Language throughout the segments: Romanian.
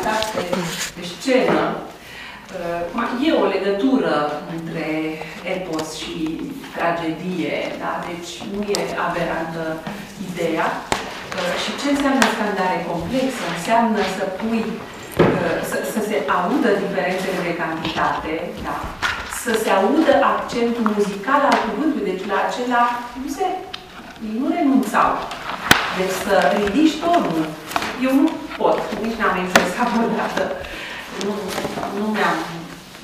stat pe, pe scenă. Uh, e o legătură între epos și tragedie, da? deci nu e aberantă ideea. Uh, și ce înseamnă scandare complexă? Înseamnă să pui, uh, să, să se audă diferențele de cantitate, da? să se audă accentul muzical al cuvântului, deci la acela nu se, nu renunțau. Deci să ridici tonul. Eu nu pot, nici n-am exersat vreodată. Nu, nu mi-am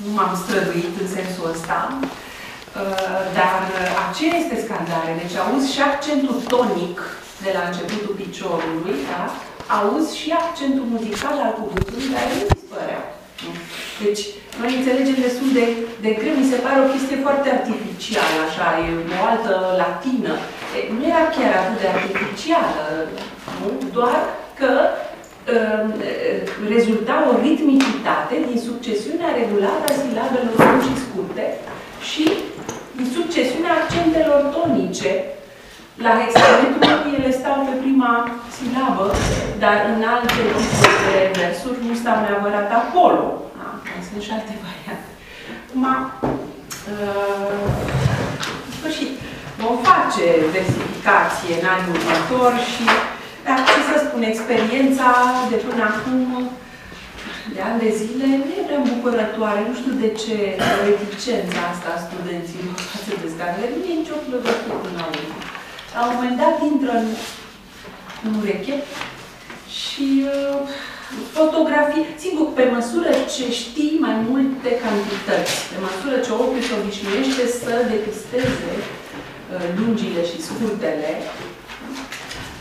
nu m-am străduit în sensul ăsta, uh, dar aceea este scandare. Deci auzi și accentul tonic de la începutul piciorului, da? auzi și accentul muzical al cuvântului, dar el nu dispărea. Deci, noi înțelegem destul de, de greu, mi se pare o chestie foarte artificială, așa, e o altă latină. E, nu era chiar atât de artificială, nu? doar că uh, rezulta o ritmicitate din succesiunea regulată a silabelor lungi și scurte și din succesiunea accentelor tonice. La hexametru ele stau pe prima silabă, dar în alte tipuri de versuri nu stau neapărat acolo. Da? Sunt și alte variante. Acum, uh, în sfârșit, vom face versificație în anul următor și, dar ce să spun, experiența de până acum de ani de zile nu e prea îmbucurătoare. Nu știu de ce reticența asta a studenților față de scanele. Nu e nicio plăvătă până la urmă. La un moment dat intră în, în ureche și uh, fotografii, sigur, pe măsură ce știi mai multe cantități, pe măsură ce ochiul se obișnuiește să depisteze uh, lungile și scurtele,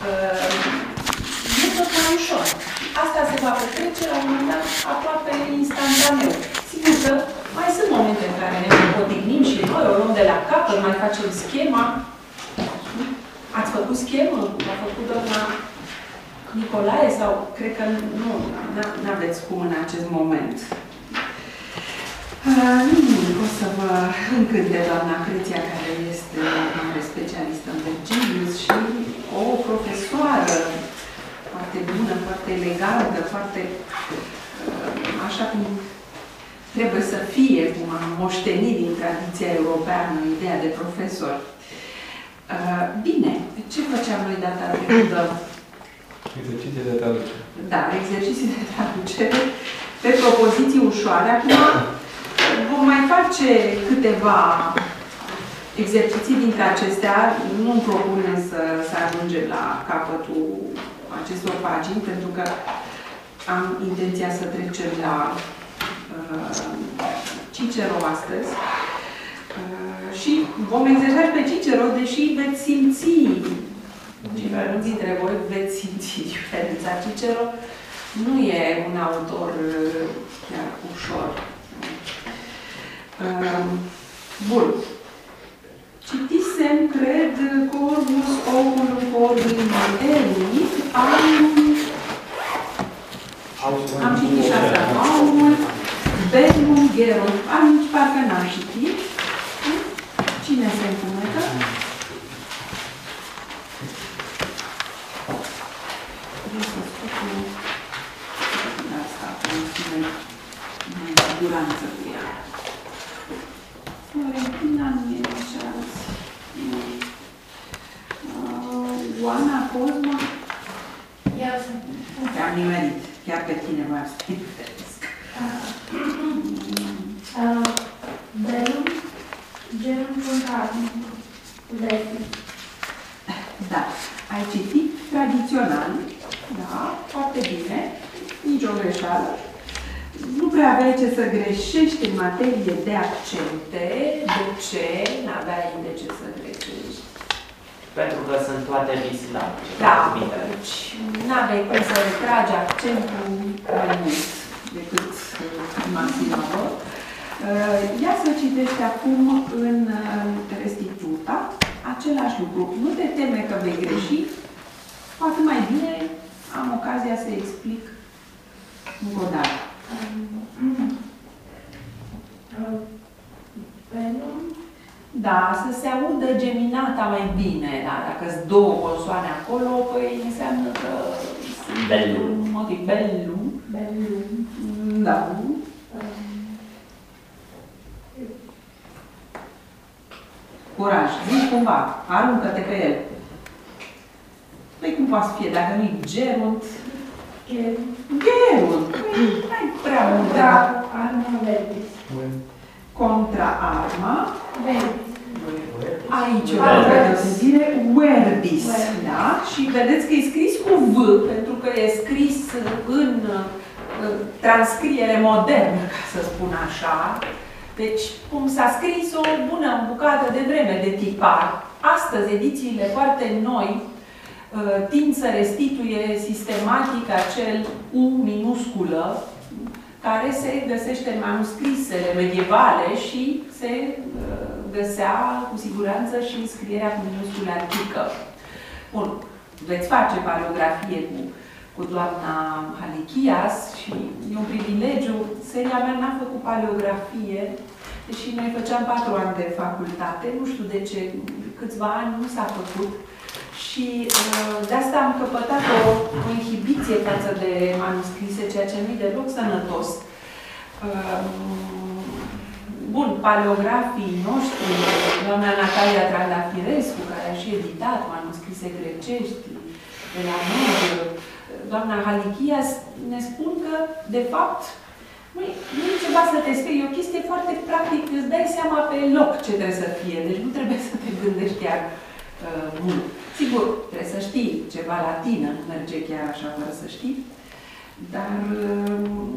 uh, e tot mai ușor. Asta se va petrece la un moment dat aproape instantaneu. Sigur că mai sunt momente în care ne potignim și noi, o luăm de la capăt, mai facem schema. Ați făcut schemă? A făcut doamna Nicolae sau cred că nu, nu aveți cum în acest moment. Uh, nimic, o să vă încânte doamna Creția, care este o mare specialistă în Virgilius și o profesoară foarte bună, foarte elegantă, foarte uh, așa cum trebuie să fie, cum am moștenit din tradiția europeană, ideea de profesor. Uh, bine, ce făceam noi data trecută? Exerciții de traducere. Da, exerciții de traducere pe propoziții ușoare. Acum vom mai face câteva exerciții dintre acestea. Nu-mi propune să, să ajungem la capătul acestor pagini, pentru că am intenția să trecem la uh, Cicero astăzi. Uh, și vom exercita pe Cicero, deși veți simți mulți dintre voi veți simți diferența. Cicero nu e un autor uh, chiar ușor. Uh, bun. Citisem, cred, Corvus Oculum Corvum Elmi, am, am citit și asta, Aumul, Bellum, Geront, am parcă n-am citit. Cine se încumetă? Asta, mai în siguranță cu ea. Florentina nu e așa. Uh, Oana, Cosma, Ia să... te-am nimerit. Chiar pe tine v-am spus. Uh, Belum, genul contabil. Lesi. Da. Ai citit tradițional, da, foarte bine, nicio greșeală. Nu prea aveai ce să greșești în materie de accente. De ce? N-aveai de ce să greșești. Pentru că sunt toate bisilabă. Da, deci n-aveai cum să retragi accentul mai mult decât uh, prima silabă. Uh, Ia să citești acum în uh, restituta același lucru. Nu te teme că vei greși, cu atât mai bine am ocazia să explic încă o dată. Belum, Da, să se audă geminata mai bine, da? Dacă sunt două consoane acolo, păi înseamnă că sunt Bellu. un motiv bellu, Belum. Da. Um, Curaj. Zici cumva. Aruncă-te pe el. Păi cum poate să fie? Dacă nu-i gerunt, Ger. gerunt. Păi, n-ai prea mult de la Contra arma verdis. contra arma. Verdis. Aici o Verbis. altă deosebire, verbis, Verbis. da? Și vedeți că e scris cu V, pentru că e scris în uh, transcriere modernă, ca să spun așa. Deci, cum s-a scris o bună bucată de vreme de tipar. Astăzi, edițiile foarte noi uh, tind să restituie sistematic acel U minusculă, care se găsește în manuscrisele medievale și se uh, găsea cu siguranță și în scrierea cu minusculă antică. Bun, veți face paleografie cu, cu doamna Halichias și e un privilegiu. Seria mea n-a făcut paleografie, deși noi făceam patru ani de facultate, nu știu de ce, câțiva ani nu s-a făcut. Și uh, de asta am căpătat o, o inhibiție față de manuscrise, ceea ce nu e deloc sănătos. Uh, Bun, paleografii noștri, doamna Natalia Trandafirescu, care a și editat manuscrise grecești de la noi, doamna Halichias, ne spun că, de fapt, nu e, nu e ceva să te spui, e o chestie foarte practic, îți dai seama pe loc ce trebuie să fie, deci nu trebuie să te gândești chiar uh, mult. Sigur, trebuie să știi ceva latină, nu merge chiar așa fără să știi, dar, uh,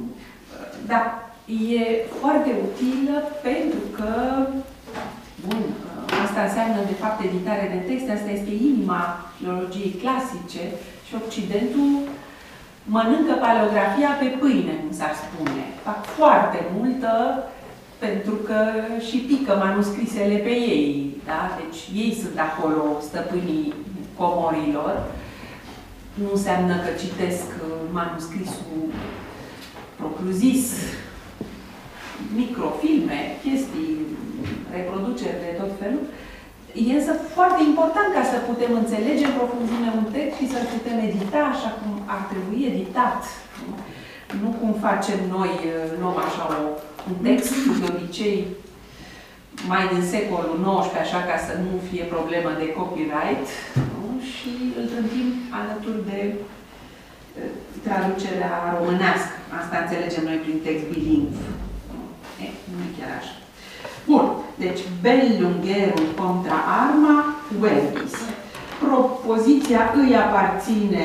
da, e foarte utilă pentru că, bun, asta înseamnă de fapt editare de texte, asta este inima filologiei clasice și Occidentul mănâncă paleografia pe pâine, cum s-ar spune. Fac foarte multă pentru că și pică manuscrisele pe ei, da? Deci ei sunt acolo stăpânii comorilor. Nu înseamnă că citesc manuscrisul propriu-zis, microfilme, chestii, reproduceri de tot felul, e însă foarte important ca să putem înțelege în profunzime un text și să-l putem edita așa cum ar trebui editat. Nu cum facem noi, luăm așa o, un text, de obicei, mai din secolul XIX, așa ca să nu fie problemă de copyright, nu? și îl trântim alături de traducerea românească. Asta înțelegem noi prin text bilingv. E, nu e chiar așa. Bun. Deci, bellungherum contra arma verbis. Propoziția îi aparține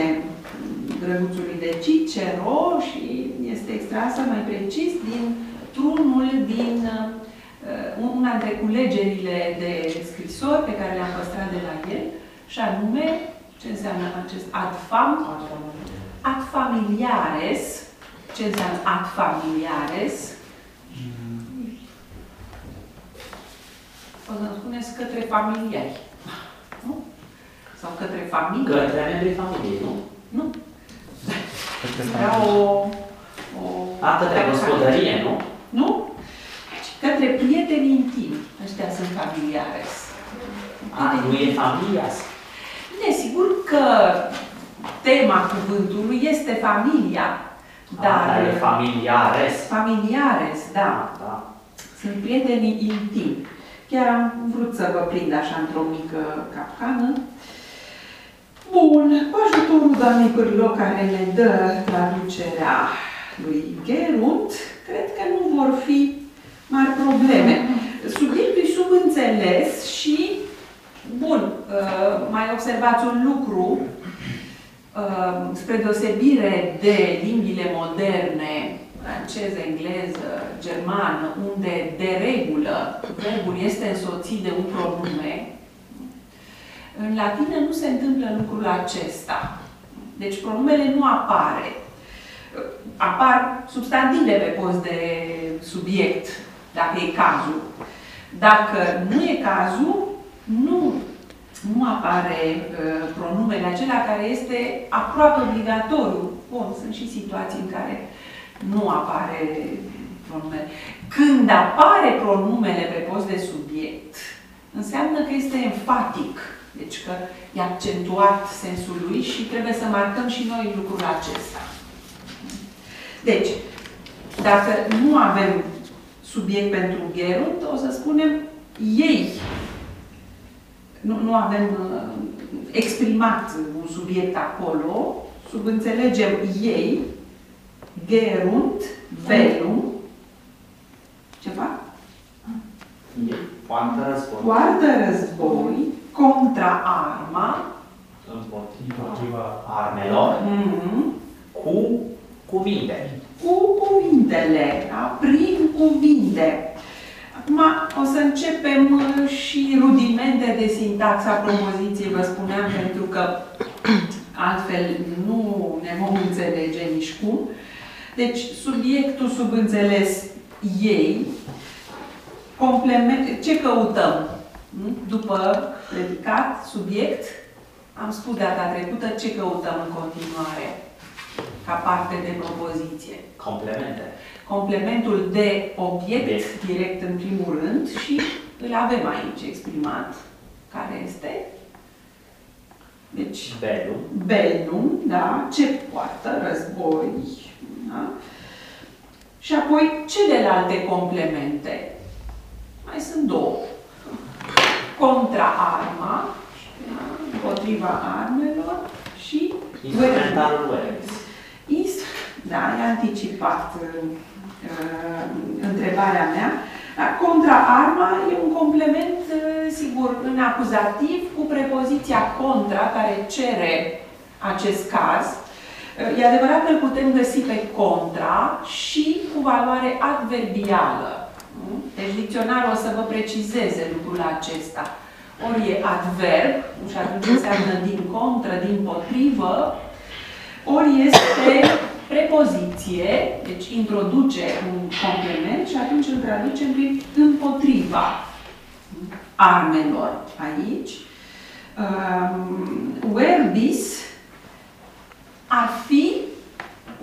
drăguțului de Cicero și este extrasă mai precis din trunul din uh, una dintre culegerile de scrisori pe care le-am păstrat de la el, și anume, ce înseamnă acest ad fam? Ad familiares. Ce înseamnă ad familiares? O să spuneți către familiari. Nu? Sau către familie. Către membrii familiei, nu? Nu. Era o... o A, către gospodărie, nu? Nu? Deci, către prieteni intimi. Ăștia sunt familiares. A, nu e familia. Bine, sigur că tema cuvântului este familia, dar... Dar e familiares. Familiares, da. Da. Sunt prietenii intimi. Chiar am vrut să vă prind așa într-o mică capcană. Bun, cu ajutorul doamnei Pârlo care ne dă traducerea lui Gerunt, cred că nu vor fi mari probleme. Subiectul e subînțeles și, bun, uh, mai observați un lucru, uh, spre deosebire de limbile moderne, franceză, engleză, germană, unde de regulă verbul este însoțit de un pronume, în latină nu se întâmplă lucrul acesta. Deci pronumele nu apare. Apar substantive pe post de subiect, dacă e cazul. Dacă nu e cazul, nu, nu apare uh, pronumele acela care este aproape obligatoriu. Bun, sunt și situații în care nu apare pronumele. Când apare pronumele pe post de subiect, înseamnă că este enfatic. Deci că e accentuat sensul lui și trebuie să marcăm și noi lucrul acesta. Deci, dacă nu avem subiect pentru Gerund, o să spunem ei. Nu, nu avem uh, exprimat un subiect acolo, subînțelegem ei, Gerund, velum, ceva? E poartă război. Poartă război contra arma Împotriva Împotriva armelor mhm, cu cuvinte. cu cuvintele, da? prin cuvinte. Acum o să începem uh, și rudimente de sintaxa propoziției, vă spuneam, pentru că altfel nu ne vom înțelege nici cum. Deci, subiectul subînțeles ei, complement, ce căutăm? Mm? După predicat, subiect, am spus data trecută ce căutăm în continuare ca parte de propoziție. Complemente. Complementul de obiect, Obiect. direct în primul rând, și îl avem aici exprimat, care este. Deci, Velum. Belnum, da, ce poartă, război, da? Și apoi celelalte complemente. Mai sunt două. Contra arma, da, împotriva armelor și Instrumentalul verbis. Is, da, i-a anticipat uh, uh, întrebarea mea. Da, Contra arma e un complement, uh, sigur, în acuzativ cu prepoziția contra, care cere acest caz. Uh, E adevărat că îl putem găsi pe contra și cu valoare adverbială. Nu? Deci dicționarul o să vă precizeze lucrul acesta. Ori e adverb, și atunci înseamnă din contră, din potrivă, ori este prepoziție, deci introduce un complement și atunci îl traducem prin împotriva armelor aici. Um, verbis ar fi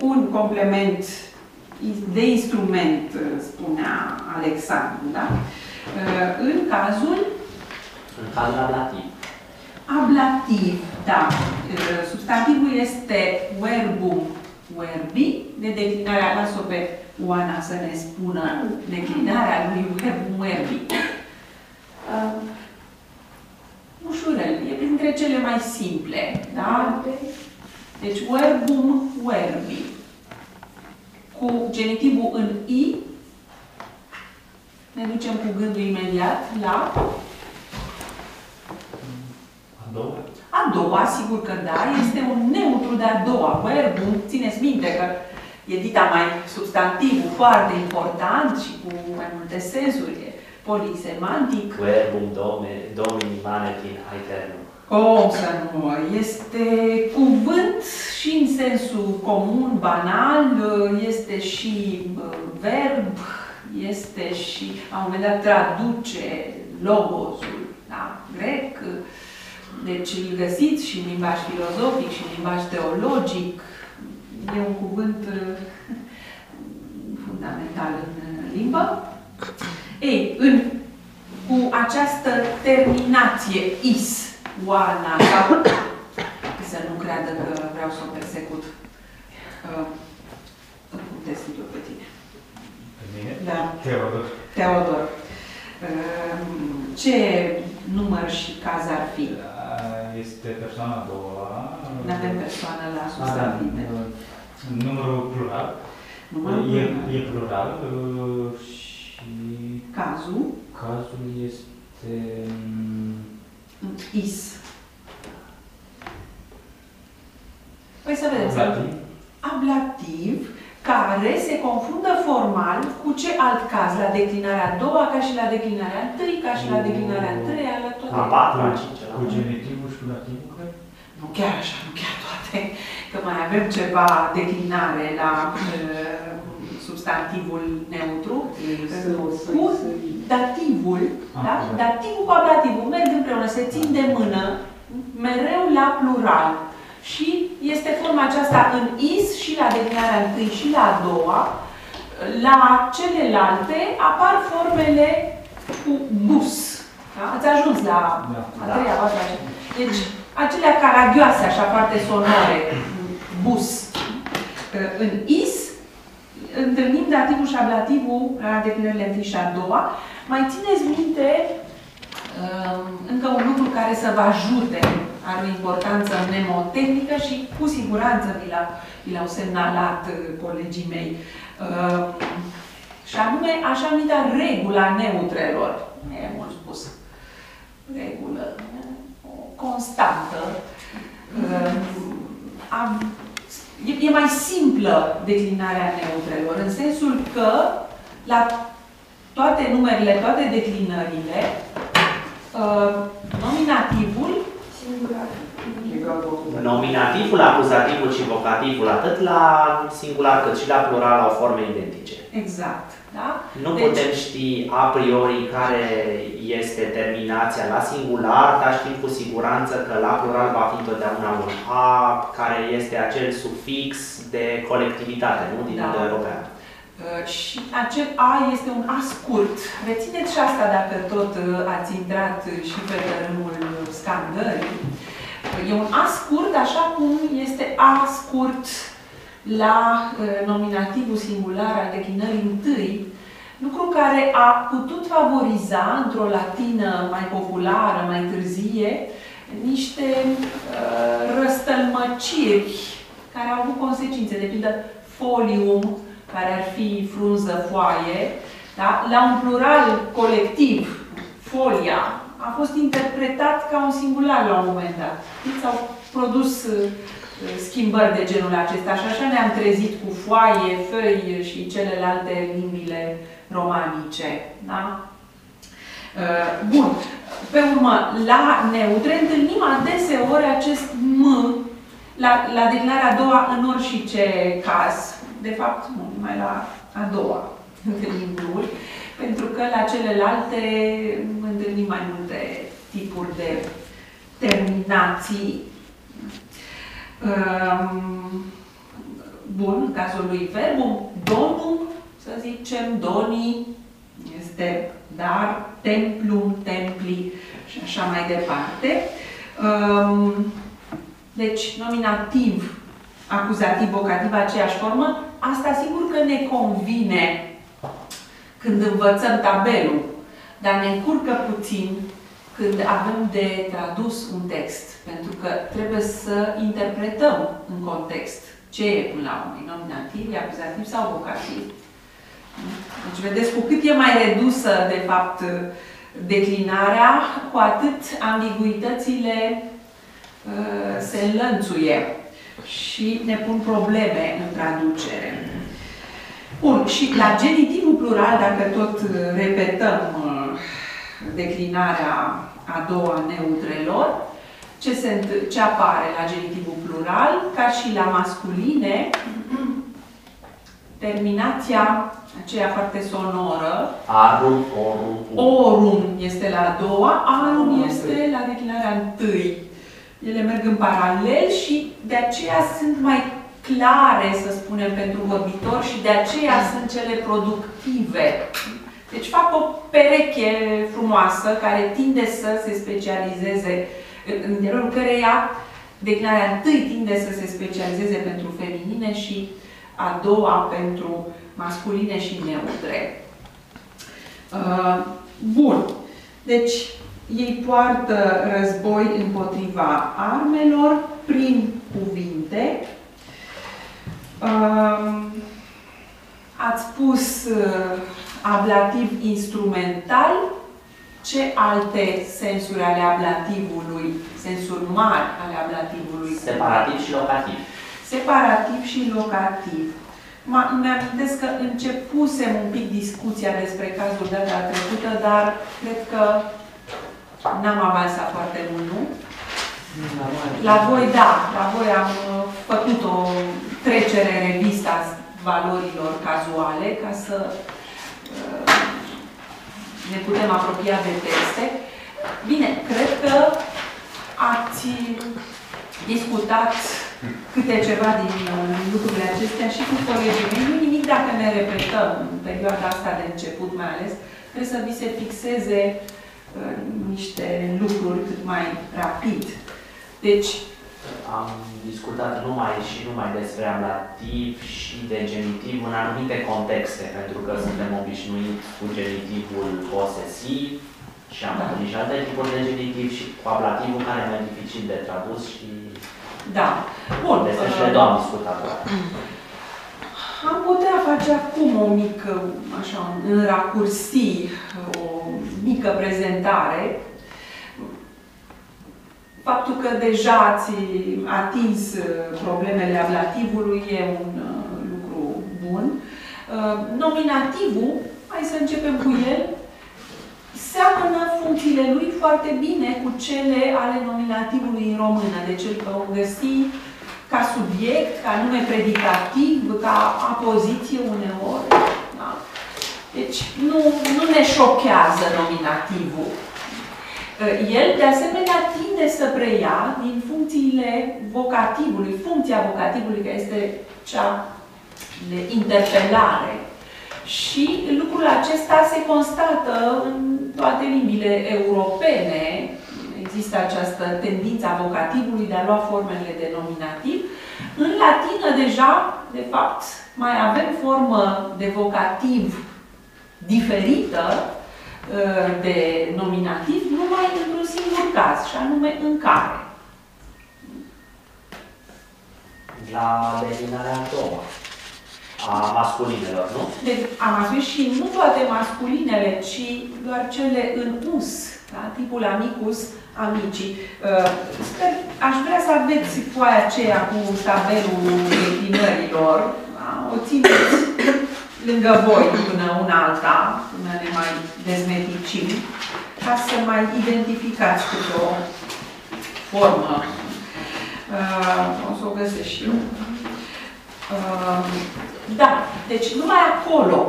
un complement de instrument, spunea Alexandru, da? Uh, În cazul În cazul ablativ. Ablativ, da. Uh, Substantivul este verbum verbi, de declinarea, las-o pe Oana să ne spună declinarea lui verbum verbi. Uh, Ușurel, e printre cele mai simple, da? Deci verbum verbi. Cu genitivul în i, ne ducem cu gândul imediat la a doua. A doua, sigur că da, este un neutru de a doua. Verbum, țineți minte că e dita mai substantivul foarte important și cu mai multe sensuri, e polisemantic. Verbum dome, domini manetin aeternum. Cum să nu? Este cuvânt și în sensul comun, banal, este și uh, verb, este și, la un moment dat, traduce logosul, da? grec, deci îl găsiți și în limbaj filozofic și în limbaj teologic. E un cuvânt uh, fundamental în uh, limbă. Ei, în, cu această terminație is, Oana, sau să nu creadă că vreau să o persecut. Uh, Te studiu pe tine. Pe mine? Da. Teodor. Teodor. Uh, Ce număr și caz ar fi? Da, Este persoana a doua. Nu avem persoană la A, da. substantive. Numărul plural. Numărul E, plural. e plural uh, și Cazul cazul este mm, is. Păi să vedeți. ablativ. Ablativ, care se confundă formal cu ce alt caz? La declinarea a doua, ca și la declinarea a întâi, ca și la declinarea a treia, la toate. A patra, a cincea. Cu genitivul și cu dativul, cred? Nu chiar așa, nu chiar toate, că mai avem ceva declinare la uh, substantivul neutru. Cu dativul, Ah, da? da. Dativul cu ablativul merg împreună, se țin de mână, mereu la plural. Și este forma aceasta în is și la declinarea întâi și la a doua. La celelalte apar formele cu bus. Da? Ați ajuns la Da. a treia, a patra. Deci, acelea caragioase, așa foarte sonore, bus. În is întâlnim dativul și șablativul la declinările întâi și a doua, mai țineți minte um, încă un lucru care să vă ajute, are o importanță mnemotehnică și cu siguranță vi l-au, vi l-au semnalat uh, colegii mei. Um, și anume, așa numită regula neutrelor. E mult spus. Regulă, o constantă. Um, am- E, e mai simplă declinarea neutrelor, în sensul că la toate numerele, toate declinările, uh, nominativul Singular. Nominativul, acuzativul și vocativul, atât la singular cât și la plural, au forme identice. exact, da? Nu Deci- putem ști a priori care este terminația la singular, dar știm cu siguranță că la plural va fi întotdeauna un a, care este acel sufix de colectivitate, nu? Din Da. da. european. Uh, Și acel A este un A scurt. Rețineți și asta dacă tot uh, ați intrat uh, și pe tărâmul scandării. Uh, E un A scurt, așa cum este A scurt la uh, nominativul singular al declinării întâi, lucru care a putut favoriza într-o latină mai populară, mai târzie, niște uh, răstălmăciri care au avut consecințe, de pildă folium, care ar fi frunză, foaie, da? la un plural colectiv, folia, a fost interpretat ca un singular la un moment dat. Deci S-au produs uh, schimbări de genul acesta și așa ne-am trezit cu foaie, făi și celelalte limbile romanice. Da? Uh, Bun. Pe urmă, la neutre întâlnim adeseori acest M la, la declararea a doua în orice caz. De fapt, nu, numai la a doua întâlnim M-uri, pentru că la celelalte întâlnim mai multe tipuri de terminații. Um, Bun, în cazul lui verbum, donum, să zicem, doni, este dar, templum, templi și așa mai departe. Um, Deci, nominativ, acuzativ, vocativ, aceeași formă, asta sigur că ne convine când învățăm tabelul, dar ne încurcă puțin când avem de tradus un text, pentru că trebuie să interpretăm în context ce e până la urmă, e nominativ, e acuzativ sau vocativ. Deci, vedeți, cu cât e mai redusă, de fapt, declinarea, cu atât ambiguitățile uh, se înlănțuie și ne pun probleme în traducere. Bun, și la genitivul plural, dacă tot uh, repetăm uh, declinarea a doua neutrelor, ce, se, înt- ce apare la genitivul plural, ca și la masculine, terminația aceea foarte sonoră, Arum, orum, um. Orum este la a doua, arum este la declinarea întâi. Ele merg în paralel și de aceea sunt mai clare, să spunem, pentru vorbitor și de aceea sunt cele productive. Deci fac o pereche frumoasă care tinde să se specializeze, în- în interiorul căreia declinarea întâi tinde să se specializeze pentru feminine și a doua pentru masculine și neutre. Uh, Bun. Deci, ei poartă război împotriva armelor prin cuvinte. Um, Ați spus uh, ablativ instrumental. Ce alte sensuri ale ablativului, sensuri mari ale ablativului? separativ și locativ. separativ și locativ. Ma- Îmi amintesc că începusem un pic discuția despre cazul data trecută, dar cred că n-am avansat foarte mult, nu? La voi, da, la voi am uh, făcut o trecere revista valorilor cazuale ca să uh, ne putem apropia de texte. Bine, cred că ați discutat câte ceva din uh, lucrurile acestea și cu colegii mei. Nu nimic dacă ne repetăm în perioada asta de început mai ales, trebuie să vi se fixeze uh, niște lucruri cât mai rapid. Deci, am discutat numai și numai despre ablativ și de genitiv în anumite contexte, pentru că suntem obișnuiți cu genitivul posesiv și am Da. întâlnit și alte tipuri de genitiv și cu ablativul care e mai dificil de tradus și Da. Bun. despre uh, cele două am discutat. Am putea face acum o mică, așa, în racursi, o mică prezentare. Faptul că deja ați atins uh, problemele ablativului e un uh, lucru bun. Uh, Nominativul, hai să începem cu el, seamănă funcțiile lui foarte bine cu cele ale nominativului în română. Deci îl vom găsi ca subiect, ca nume predicativ, ca apoziție uneori. Da? Deci nu, nu ne șochează nominativul. El, de asemenea, tinde să preia din funcțiile vocativului, funcția vocativului, care este cea de interpelare. Și lucrul acesta se constată în toate limbile europene. Există această tendință a vocativului de a lua formele de nominativ. În latină deja, de fapt, mai avem formă de vocativ diferită uh, de nominativ numai într-un singur caz, și anume în care. La declinarea a doua a masculinelor, nu? Deci am spus și nu toate masculinele, ci doar cele în us, da? tipul amicus, amicii. Uh, Sper, aș vrea să aveți foaia aceea cu tabelul declinărilor, da? o țineți lângă voi până una alta, până ne mai dezmeticim, ca să mai identificați cu o formă. Uh, o să o găsesc și eu. Uh, da, deci numai acolo.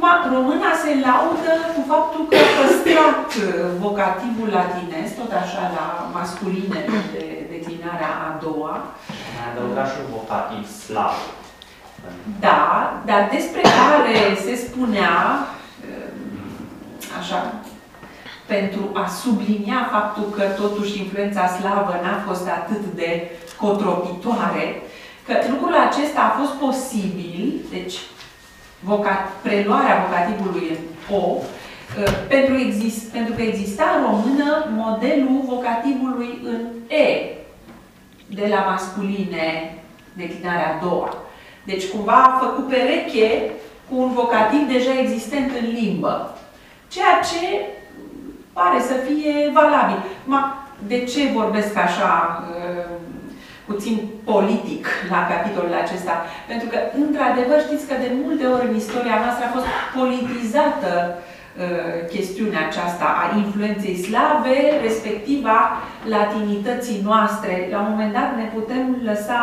Acum, româna se laudă cu faptul că a păstrat uh, vocativul latinesc, tot așa la masculine de declinarea a doua. Mai adăugat și un vocativ slav. Da, dar despre care se spunea, uh, așa, pentru a sublinia faptul că totuși influența slavă n-a fost atât de cotropitoare, că lucrul acesta a fost posibil, deci voca, preluarea vocativului în O, uh, pentru, exist, pentru că exista în română modelul vocativului în E, de la masculine, declinarea a doua. Deci cumva a făcut pereche cu un vocativ deja existent în limbă. Ceea ce pare să fie valabil. Ma, de ce vorbesc așa uh, puțin politic la capitolul acesta? Pentru că, într-adevăr, știți că de multe ori în istoria noastră a fost politizată uh, chestiunea aceasta a influenței slave, respectiv a latinității noastre. La un moment dat ne putem lăsa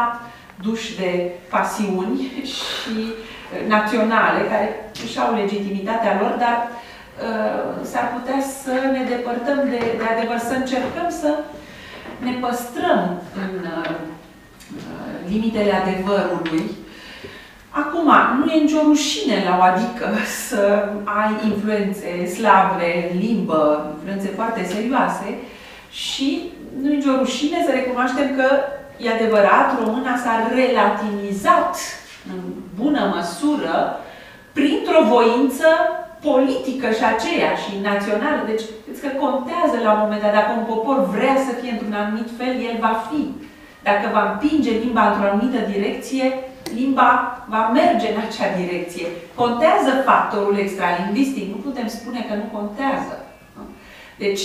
duși de pasiuni și uh, naționale, care își au legitimitatea lor, dar uh, s-ar putea să ne depărtăm de, de adevăr, să încercăm să ne păstrăm în uh, limitele adevărului. Acum, nu e nicio rușine la o adică să ai influențe slave, limbă, influențe foarte serioase și nu e nicio rușine să recunoaștem că, e adevărat, româna s-a relativizat în bună măsură printr-o voință politică și aceea și națională. Deci, că contează la un moment dat, dacă un popor vrea să fie într-un anumit fel, el va fi. Dacă va împinge limba într-o anumită direcție, limba va merge în acea direcție. Contează factorul extralingvistic, nu putem spune că nu contează. Deci,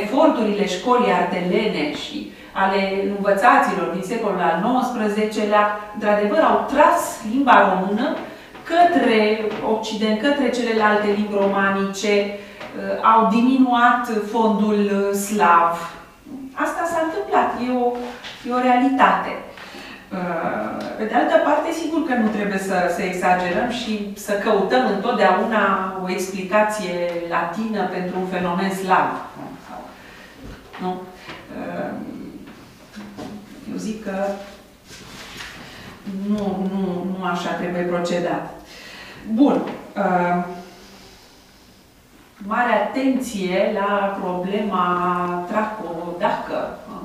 eforturile școlii artelene și ale învățaților din secolul al XIX-lea, într-adevăr, au tras limba română către Occident, către celelalte limbi romanice, au diminuat fondul slav. Asta s-a întâmplat, e o, e o realitate. Pe de altă parte, sigur că nu trebuie să, să exagerăm și să căutăm întotdeauna o explicație latină pentru un fenomen slav. Nu? Eu zic că nu, nu, nu așa trebuie procedat. Bun. Mare atenție la problema traco-dacă în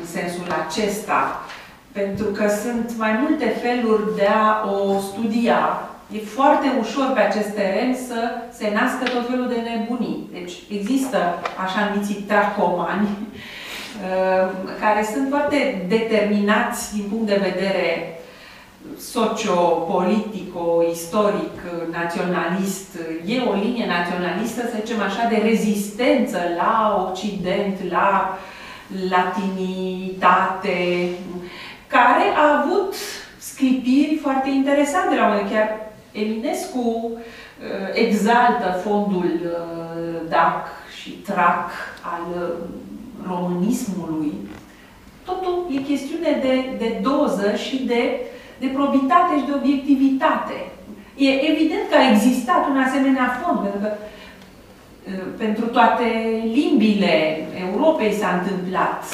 în sensul acesta, pentru că sunt mai multe feluri de a o studia. E foarte ușor pe acest teren să se nască tot felul de nebunii. Deci există așa numiții tracomani, uh, care sunt foarte determinați din punct de vedere socio-politico, istoric, naționalist, e o linie naționalistă, să zicem așa, de rezistență la Occident, la latinitate, care a avut sclipiri foarte interesante. La un chiar Eminescu uh, exaltă fondul uh, DAC și TRAC al uh, românismului. Totul e chestiune de, de doză și de de probitate și de obiectivitate. E evident că a existat un asemenea fond, pentru că pentru toate limbile Europei s-a întâmplat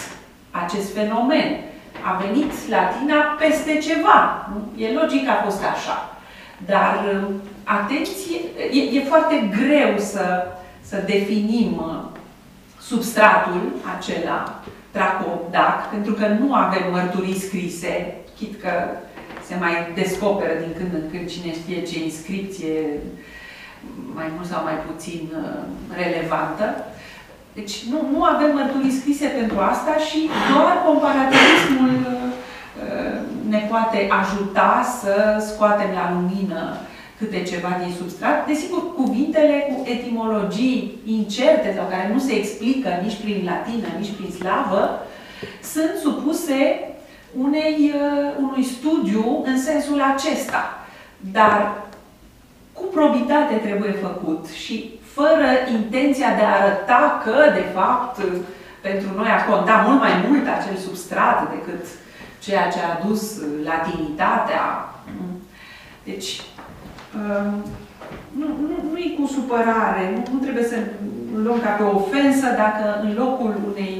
acest fenomen. A venit latina peste ceva. E logic că a fost așa. Dar, atenție, e, e foarte greu să, să definim substratul acela, tracodac, pentru că nu avem mărturii scrise, chit că se mai descoperă din când în când cine știe ce inscripție mai mult sau mai puțin uh, relevantă. Deci nu, nu avem mărturii scrise pentru asta și doar comparativismul uh, ne poate ajuta să scoatem la lumină câte ceva din substrat. Desigur, cuvintele cu etimologii incerte sau care nu se explică nici prin latină, nici prin slavă, sunt supuse unei, uh, unui studiu în sensul acesta. Dar cu probitate trebuie făcut și fără intenția de a arăta că, de fapt, pentru noi a contat mult mai mult acel substrat decât ceea ce a adus latinitatea. Deci, uh, nu, nu, nu e cu supărare, nu, nu trebuie să luăm ca pe o ofensă dacă în locul unei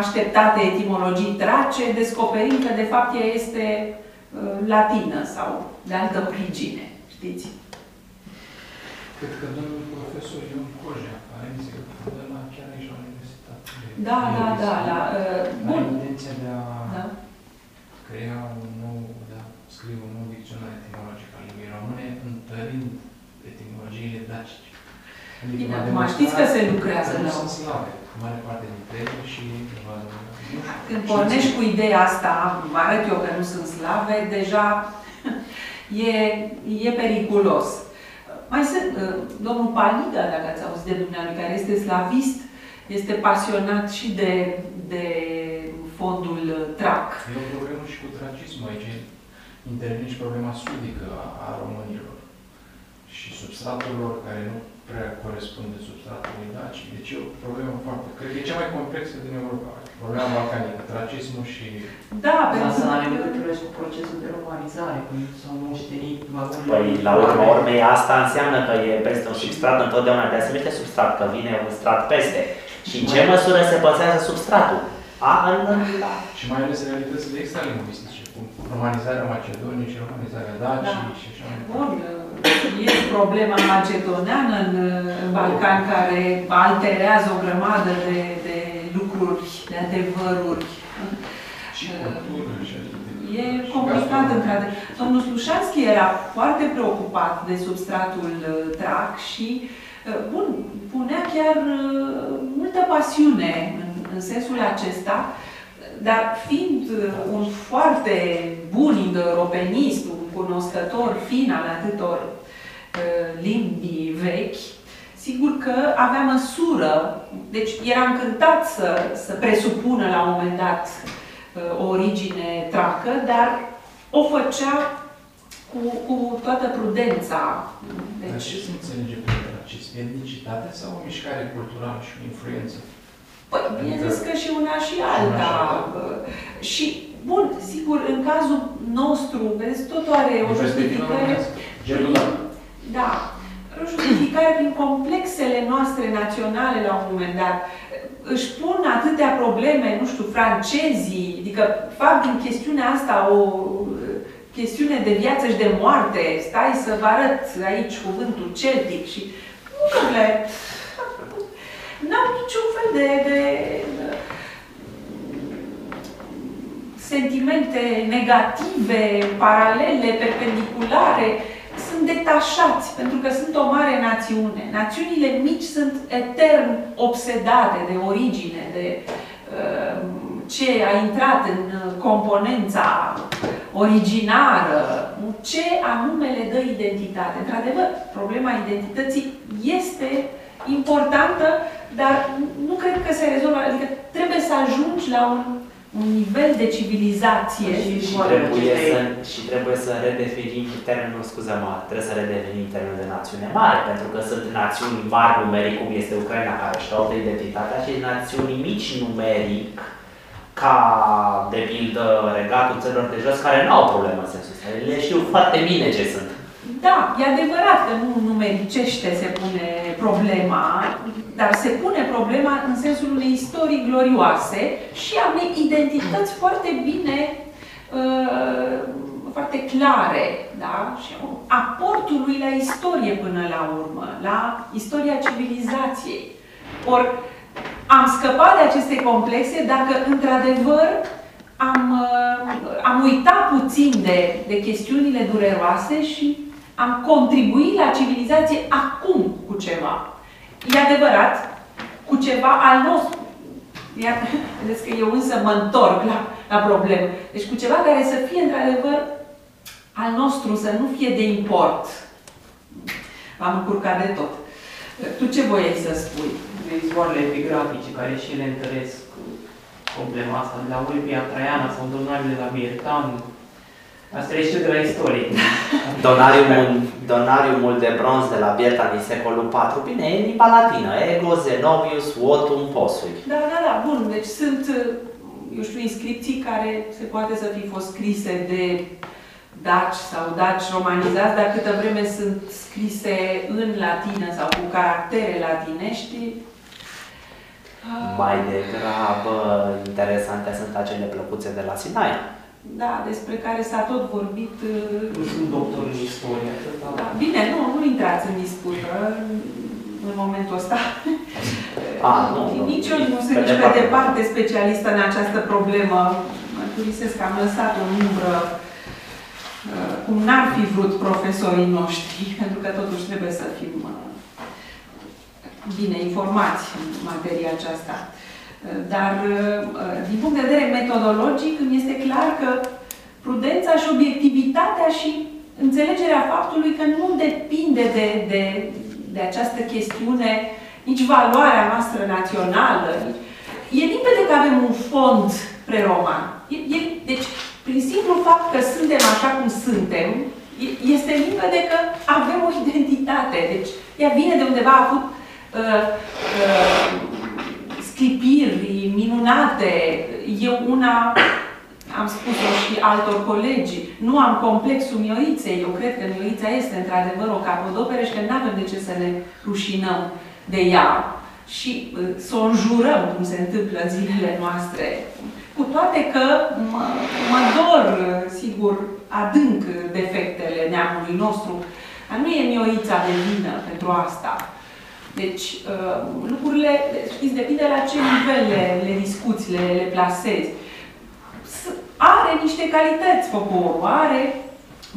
așteptate etimologii trace, descoperim că de fapt ea este uh, latină sau de altă origine, știți? Cred că domnul profesor Ion Cojea, care mi se de la chiar aici la Universitate. Da, da, da, la, uh, bun. intenția de a da. crea un nou, de a scrie un nou dicționar etimologic al limbii române, întărind etimologiile dacice. Adică Bine, acum știți că se lucrează la... Sunt slave mare parte dintre ele și Când pornești cu ideea asta, vă arăt eu că nu sunt slave, deja e, e periculos. Mai sunt, uh, domnul Palida, dacă ați auzit de dumneavoastră, care este slavist, este pasionat și de, de fondul TRAC. E o problemă și cu tracismul aici. Intervine și problema sudică a, a românilor și substratul lor care nu prea corespunde substratului daci. Deci e o problemă foarte, cred că e cea mai complexă din Europa. Problema balcanică, tracismul și... Da, pentru că... Asta are legătură și cu procesul de romanizare, când s-au moștenit Păi, la urma urmei, asta înseamnă că e peste un substrat întotdeauna. De asemenea, este substrat, că vine un strat peste. Și în ce măsură se păsează substratul? A, în, în, da. Și mai ales realitățile extralingvistice, cum romanizarea Macedoniei și romanizarea Dacii da. și așa mai Bun, e problema macedoneană în, în Balcan care alterează o grămadă de, de lucruri, de adevăruri. Și cultură și E complicat, într-adevăr. Domnul Slușanski era foarte preocupat de substratul uh, trac și, uh, bun, punea chiar uh, multă pasiune în, în sensul acesta, dar fiind un foarte bun indo-europenist, un cunoscător fin al atâtor uh, limbi vechi, sigur că avea măsură, deci era încântat să, să presupună la un moment dat uh, o origine tracă, dar o făcea cu, cu toată prudența. Deci... Dar ce se înțelege prin tracism? Etnicitate sau o mișcare culturală și o influență? Păi, bineînțeles că și una și alta. Și Bun, sigur, în cazul nostru, vezi, totul are o justificare. Da, o justificare prin complexele noastre naționale la un moment dat. Își pun atâtea probleme, nu știu, francezii, adică fac din chestiunea asta o chestiune de viață și de moarte. Stai să vă arăt aici cuvântul celtic și lucrurile n-au niciun fel de, de sentimente negative, paralele, perpendiculare, sunt detașați, pentru că sunt o mare națiune. Națiunile mici sunt etern obsedate de origine, de uh, ce a intrat în componența originară, ce anume le dă identitate. Într-adevăr, problema identității este importantă, dar nu cred că se rezolvă. Adică trebuie să ajungi la un, un nivel de civilizație. Și Și Oare trebuie, aceste- să, și trebuie să redefinim termenul, scuză-mă, trebuie să redefinim termenul de națiune mare, pentru că sunt națiuni mari numeric, cum este Ucraina, care își caută identitatea, și națiuni mici numeric, ca, de pildă, regatul țărilor de jos, care nu au problemă în sensul ăsta. Le știu foarte bine ce sunt. Da, e adevărat că nu numericește se pune problema, dar se pune problema în sensul unei istorii glorioase și a unei identități foarte bine, uh, foarte clare, da? Și aportului la istorie până la urmă, la istoria civilizației. Ori am scăpat de aceste complexe dacă într-adevăr am, uh, am uitat puțin de, de chestiunile dureroase și am contribuit la civilizație acum cu ceva. E adevărat, cu ceva al nostru. Iar, vedeți că eu însă mă întorc la, la problemă. Deci cu ceva care să fie într-adevăr al nostru, să nu fie de import. M-am încurcat de tot. Tu ce voiai să spui? izvoarele epigrafice care și ele întăresc problema asta, de la Olivia Traiana sau Donarele de la Birtan. Asta e și de la istorie. Donariumul, donariumul de bronz de la Bierta din secolul IV, bine, e în limba latină, ego Zenobius votum posui. Da, da, da, bun. Deci sunt, eu știu, inscripții care se poate să fi fost scrise de daci sau daci romanizați, dar câtă vreme sunt scrise în latină sau cu caractere latinești, ah, Mai degrabă interesante sunt acele plăcuțe de la Sinaia. Da, despre care s-a tot vorbit. uh, Nu sunt doctor în istorie, atât, Da, dar bine, nu, nu intrați în dispută în momentul ăsta. A, nu, nu. Nici eu nu sunt Pe nici pe departe. departe specialistă în această problemă. Mărturisesc că am lăsat o umbră uh, cum n-ar fi vrut profesorii noștri, pentru că totuși trebuie să fim uh, bine informați în materia aceasta. Uh, Dar, uh, din punct de vedere metodologic, îmi este clar că prudența și obiectivitatea și înțelegerea faptului că nu depinde de, de, de această chestiune nici valoarea noastră națională. nici- E limpede că avem un fond preroman. E, e, deci, prin simplu fapt că suntem așa cum suntem, e- este limpede că avem o identitate. Deci, ea vine de undeva, a avut uh, uh, sclipiri minunate. Eu una am spus-o și altor colegi, nu am complexul Mioriței. Eu cred că Miorița este într-adevăr o capodoperă și că nu avem de ce să ne rușinăm de ea și uh, să o înjurăm cum se întâmplă în zilele noastre. Cu toate că mă, mă dor, uh, sigur, adânc defectele neamului nostru, dar nu e Miorița de vină pentru asta. Deci, uh, lucrurile, știți, depinde la ce nivel le, le discuți, le, le plasezi s- are niște calități poporul, are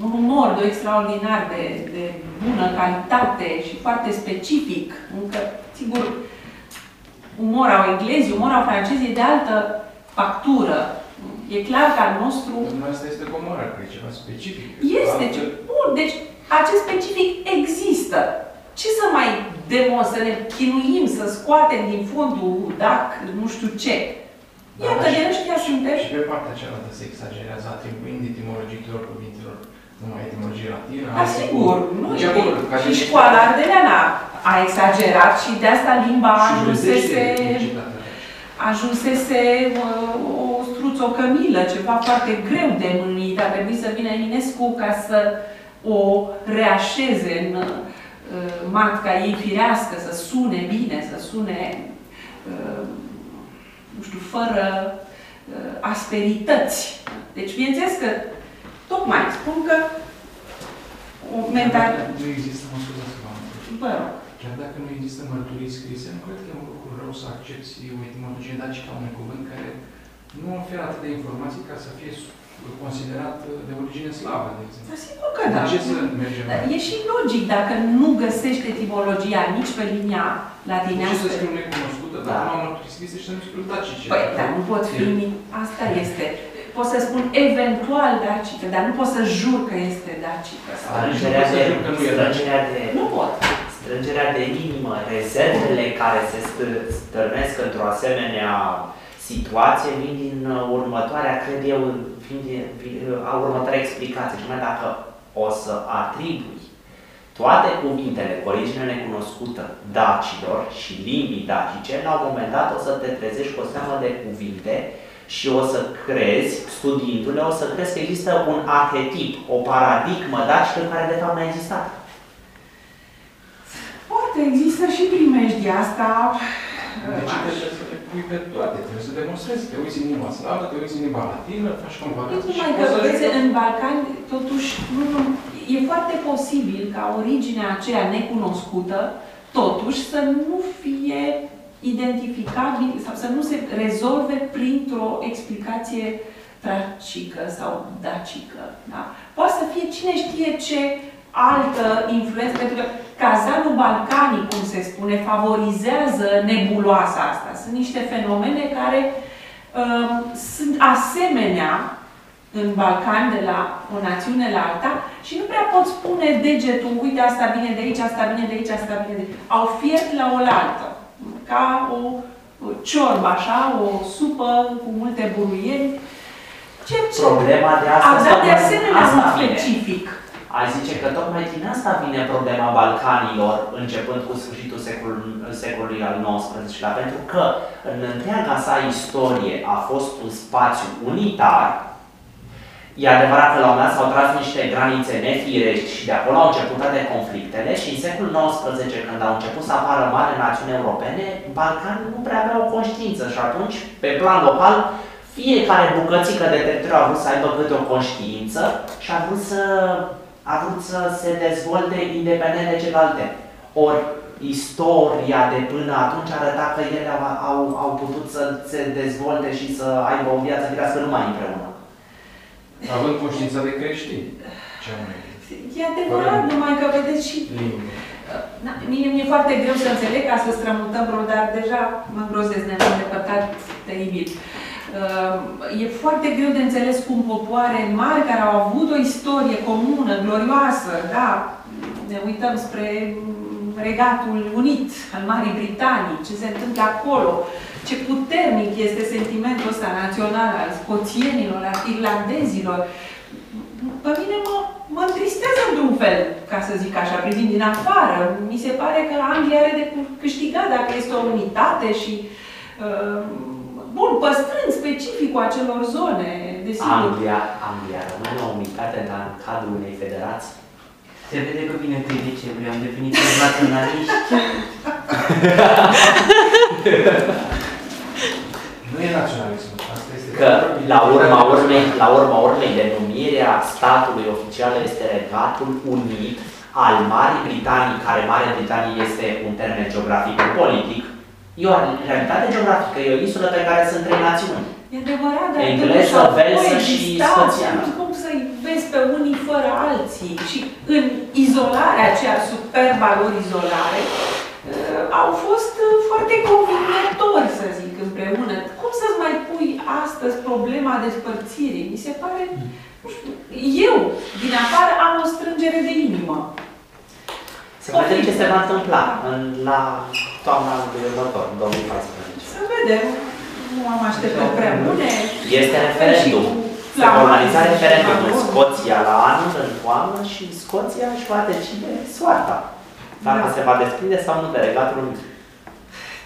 un umor de extraordinar de, de bună calitate și foarte specific. Încă, sigur, umor au englezii, umor au francezii e de altă factură. E clar că al nostru Nu asta este comora, că e ceva specific. este. Altfel, ce- Bun, deci acest specific există. Ce să mai demon, să ne chinuim, să scoatem din fondul DAC, nu știu ce. Da, Iată, și- de ăștia suntem. Și pe partea cealaltă se exagerează, atribuind etimologii tuturor cuvintelor numai etimologie latină. Da, alții sigur, cu- nu Nici acolo, ca Și niște- școala ardeleana a exagerat și de asta limba și ajunsese, judește etnicitatea. ajunsese uh, o struțocămilă, ceva foarte greu de mânuit. A trebuit să vină Eminescu ca să o reașeze în uh, matca ei firească, să sune bine, să sune, uh, nu știu, fără uh, asperități. Deci, bineînțeles că, tocmai spun că o Chiar mental... dacă Nu există, mă scuzați că v-am întrebat. Vă rog. Chiar dacă nu există mărturii scrise, nu cred că e un lucru rău să accepti o etimologie dacică a unui cuvânt care nu oferă atât de informații ca să fie considerat de origine slavă, de exemplu. Dar sigur că da. De ce să mergem? Dar E și logic dacă nu găsești etimologia nici pe linia De ce să latinească. scriu necunoscută, Da. dacă nu am mărturisiți și să nu scriu dacice? Păi, dar nu pot fi, ni- asta este. Pot să spun eventual dacică, dar nu pot să jur că este dacică. sau- Strângerea de, Să nu e strângerea de, Nu pot. strângerea de inimă, rezervele care se stâ- stârnesc într-o asemenea situație vin din uh, următoarea, cred eu, vin din, vin, uh, a următoarea explicație, și mai dacă o să atribui toate cuvintele cu origine necunoscută dacilor și limbii dacice, la un moment dat o să te trezești cu o seamă de cuvinte și o să crezi, studiindu-le, o să crezi că există un arhetip, o paradigmă dacică care de fapt nu a existat. Poate există și primejdia asta. Deci trebuie să le pui pe toate, trebuie să demonstrezi. Te uiți în limba slavă, te uiți în limba latină, faci comparații Deci și numai că, poți să vezi, le în Balcani, totuși, nu, nu, e foarte posibil ca originea aceea necunoscută, totuși, să nu fie identificabil sau să nu se rezolve printr-o explicație tracică sau dacică. Da? Poate să fie cine știe ce altă influență, pentru că cazanul balcanic, cum se spune, favorizează nebuloasa asta. Sunt niște fenomene care um, sunt asemenea în Balcan, de la o națiune la alta, și nu prea pot spune degetul, uite, asta vine de aici, asta vine de aici, asta vine de aici. Au fiert la oaltă, ca o o ciorbă, așa, o supă cu multe buruieni. Ce, ce Problema de asta a dat de tocmai asemenea asta un vine. Specific. Aș zice că tocmai din asta vine problema Balcanilor, începând cu sfârșitul secol, secolului al XIX-lea, pentru că în întreaga sa istorie a fost un spațiu unitar, E adevărat că la un moment dat s-au tras niște granițe nefirești și de acolo au început toate conflictele și în secolul XIX, când au început să apară mari națiuni europene, Balcanii nu prea aveau conștiință și atunci, pe plan local, fiecare bucățică de teritoriu a vrut să aibă câte o conștiință și a vrut să, a vrut să se dezvolte independent de celelalte. Ori istoria de până atunci arăta că ele au, au, au putut să se dezvolte și să aibă o viață firească numai împreună. Având conștiința de creștini. Ce mai E adevărat, numai că vedeți și limbi. Na, mie mi-e foarte greu să înțeleg ca să strămutăm vreo, dar deja mă îngrozesc, ne-am îndepărtat teribil. Uh, E foarte greu de înțeles cum popoare mari care au avut o istorie comună, glorioasă, da, ne uităm spre mm, Regatul Unit al Marii Britanii, ce se întâmplă acolo, ce puternic este sentimentul ăsta național al scoțienilor, al irlandezilor. Pe mine mă, mă întristează într-un fel, ca să zic așa, privind din afară. Mi se pare că Anglia are de câștigat dacă este o unitate și, uh, bun, păstrând specificul acelor zone, desigur. Anglia, Anglia rămâne o unitate, dar în cadrul unei federații. Se vede că vine 3 decembrie, am devenit naționaliști. Nu e naționalismul. Asta este Că la urma urmei, la urma urmei, denumirea statului oficial este Regatul Unit al Marii Britanii, care Marea Britanie este un termen geografic politic, e o realitate geografică, e o insulă pe care sunt trei națiuni. E adevărat, dar Engleză, totuși au velsă și coexistat. scoțiană. Nu cum să-i vezi pe unii fără alții. Și în izolarea aceea superba lor izolare, uh, au fost uh, foarte convingători, să zic, împreună. Cum să-ți mai pui astăzi problema despărțirii? Mi se pare, nu știu, eu, din afară, am o strângere de inimă. Să vedem ce se va întâmpla în, la toamna anului următor, 2014. Să vedem. Nu am așteptări prea bune. Este referendum. Se va organiza referendum în Scoția la anul, în toamnă, și Scoția își va decide soarta. Dacă Da. se va desprinde sau nu de Regatul Unit.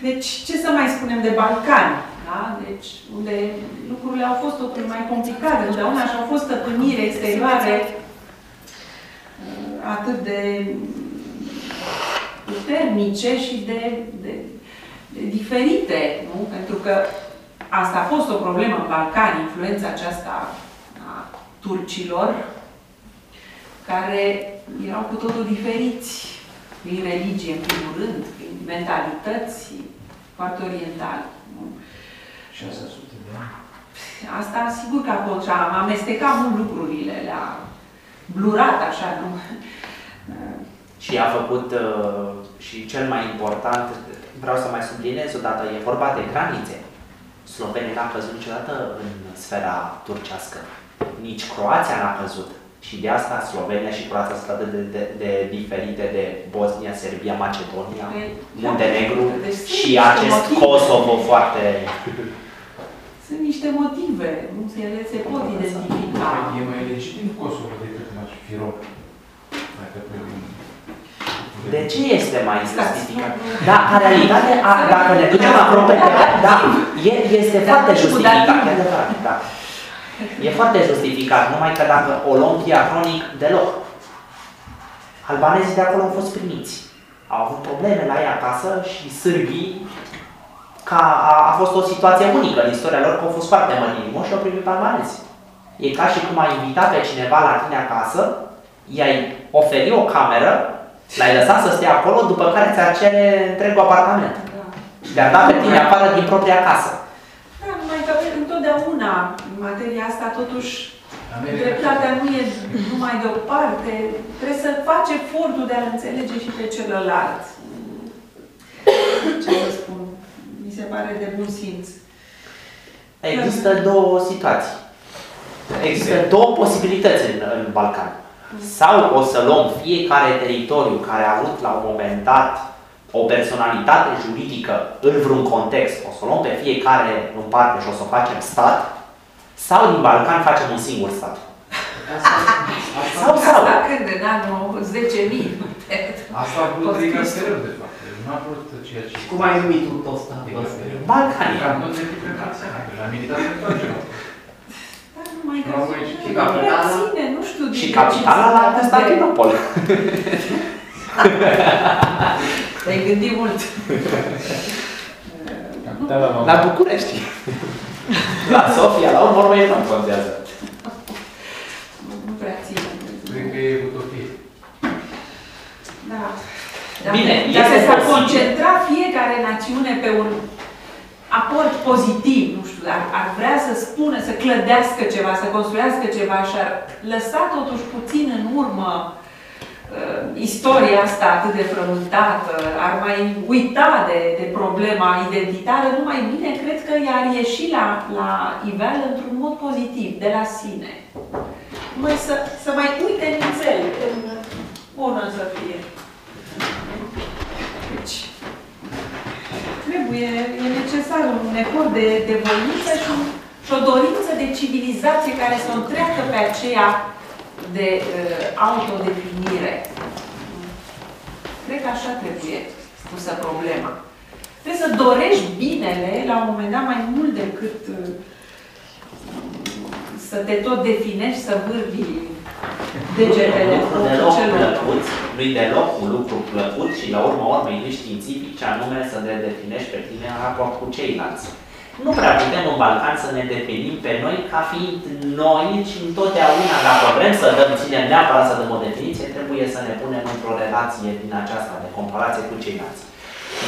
Deci, ce să mai spunem de Balcani? Da? Deci, unde lucrurile au fost totul mai complicate, întotdeauna și au fost stăpâniri exterioare uh, atât de puternice și de, de, de diferite, nu? Pentru că asta a fost o problemă în Balcani, influența aceasta a turcilor, care erau cu totul diferiți prin religie, în primul rând, prin mentalități foarte orientale. nu? 600 de ani. Asta sigur că a fost și am amestecat mult lucrurile, le-a blurat așa, nu? Și a făcut, uh, și cel mai important, vreau să mai subliniez o dată, e vorba de granițe. Slovenia n-a căzut niciodată în sfera turcească. Nici Croația n-a căzut. Și de asta Slovenia și Croația sunt atât de, de, de diferite de Bosnia, Serbia, Macedonia, Păi, Muntenegru Deci sunt și niște acest motive. Kosovo foarte... Sunt niște motive, nu se, ele se pot identifica. E mai legitim Kosovo decât m-aș fi rog. Dacă privim. De ce este mai justificat? Da, în realitate, a, dacă ne ducem aproape de da, e, este Da, foarte cu justificat, dativ. e adevărat, da. E foarte justificat, numai că dacă o luăm diacronic, deloc. Albanezii de acolo au fost primiți. Au avut probleme la ei acasă și sârbii, ca a, a fost o situație unică în istoria lor, că au fost foarte mărinimoși și au primit pe albanezi. E ca și cum ai invita pe cineva la tine acasă, i-ai oferi o cameră, l-ai lăsat să stea acolo, după care ți-ar cere întregul apartament. Da. Și te-ar da pe tine afară din propria casă. Da, numai că întotdeauna în materia asta totuși America. dreptatea nu e numai de o parte, trebuie să faci efortul de a înțelege și pe celălalt. Ce să spun, mi se pare de bun simț. Există două situații. Există două posibilități în, în Balcan. Sau o să luăm fiecare teritoriu care a avut la un moment dat o personalitate juridică în vreun context, o să o luăm pe fiecare în parte și o să o facem stat, sau din Balcan facem un singur stat. Sau, sau. Asta când, în anul 10.000? Asta a vrut Riga Serău, de fapt. El Nu a vrut ceea ce... Cum ai numit tu tot statul ăsta? Balcanii. Ca tot de Franța, la militar de întoarcere. Da, numai că Bravo, aici. Și capitala? Ține, nu știu. Și din capitala la ce- Constantinopol. Te-ai gândit mult. Capitala La București. La Sofia, la urmă, urmă, nu contează. Nu prea ține. Cred că e utopie. Da. Bine, Dacă este s-ar posibil. concentra fiecare națiune pe un aport pozitiv, nu știu, ar, ar vrea să spună, să clădească ceva, să construiască ceva și ar lăsa totuși puțin în urmă uh, istoria asta atât de frământată, ar mai uita de, de problema identitară, numai bine cred că i-ar ieși la, la iveală într-un mod pozitiv, de la sine. Numai să, să mai uite nițel, în bună să fie. Deci, trebuie, e necesar un efort de, de voință și, un, și o dorință de civilizație care să o întreacă pe aceea de uh, autodefinire. Cred că așa trebuie spusă problema. Trebuie să dorești binele la un moment dat mai mult decât uh, să te tot definești, să vârbi degetele Nu, cu deloc celor. plăcut, nu-i deloc un lucru plăcut și la urma urmei nu științific, ce anume să te definești pe tine în raport cu ceilalți. Nu prea putem în Balcan să ne definim pe noi ca fiind noi și întotdeauna, dacă vrem să dăm, ținem neapărat să dăm o definiție, trebuie să ne punem într-o relație din aceasta, de comparație cu ceilalți.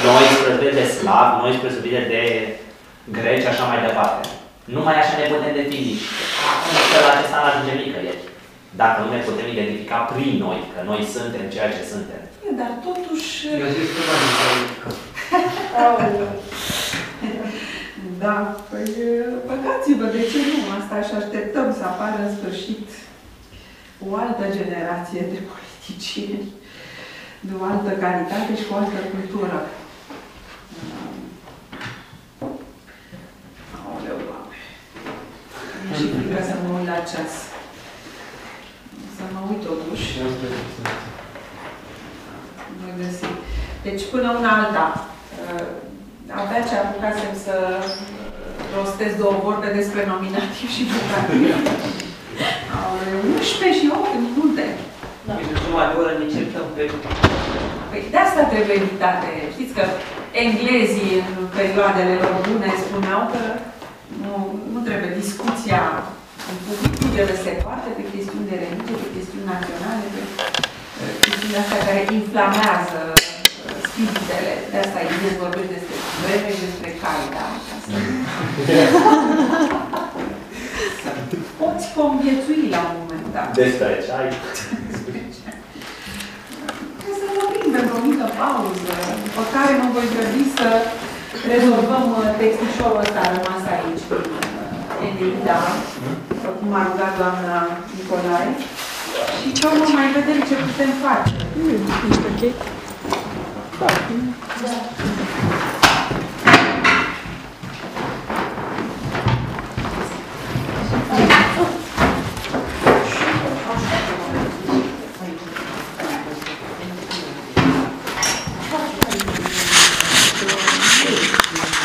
Noi spre de slav, noi spre de greci, așa mai departe. Numai așa ne putem defini. Acum, în felul acesta nu ajungem nicăieri. Dacă nu ne putem identifica prin noi, că noi suntem ceea ce suntem. Dar totuși, Eu zic că mai mică. da, păi păcați-vă, de ce nu? Asta și așteptăm să apară în sfârșit o altă generație de politicieni, de o altă calitate și cu o altă cultură. Aoleu, Doamne! Mi-e și frică să mă uit la ceas. Să mă uit totuși. Voi găsi. Deci până una alta, uh, abia ce apucasem să rostez două vorbe despre nominativ și votativ. Aoleu, 11 și 8 minute. Uite, jumătate de oră ne certăm pe... Păi de asta trebuie evitate. Știți că englezii în perioadele lor bune spuneau că nu, nu trebuie discuția în public, nu trebuie să se poarte pe chestiuni de religie, pe chestiuni naționale, pe uh, chestiuni astea care inflamează uh, spiritele. De asta Ines vorbește despre vreme și despre cai, da? Asta. conviețui la un moment dat. Despre ce ai? Hai să vorbim pentru o mică pauză, după care mă voi grăbi să rezolvăm uh, textișorul ăsta rămas aici din uh, Eneida, după cum a rugat doamna Nicolae. Și vom mai vedem ce putem face. Da.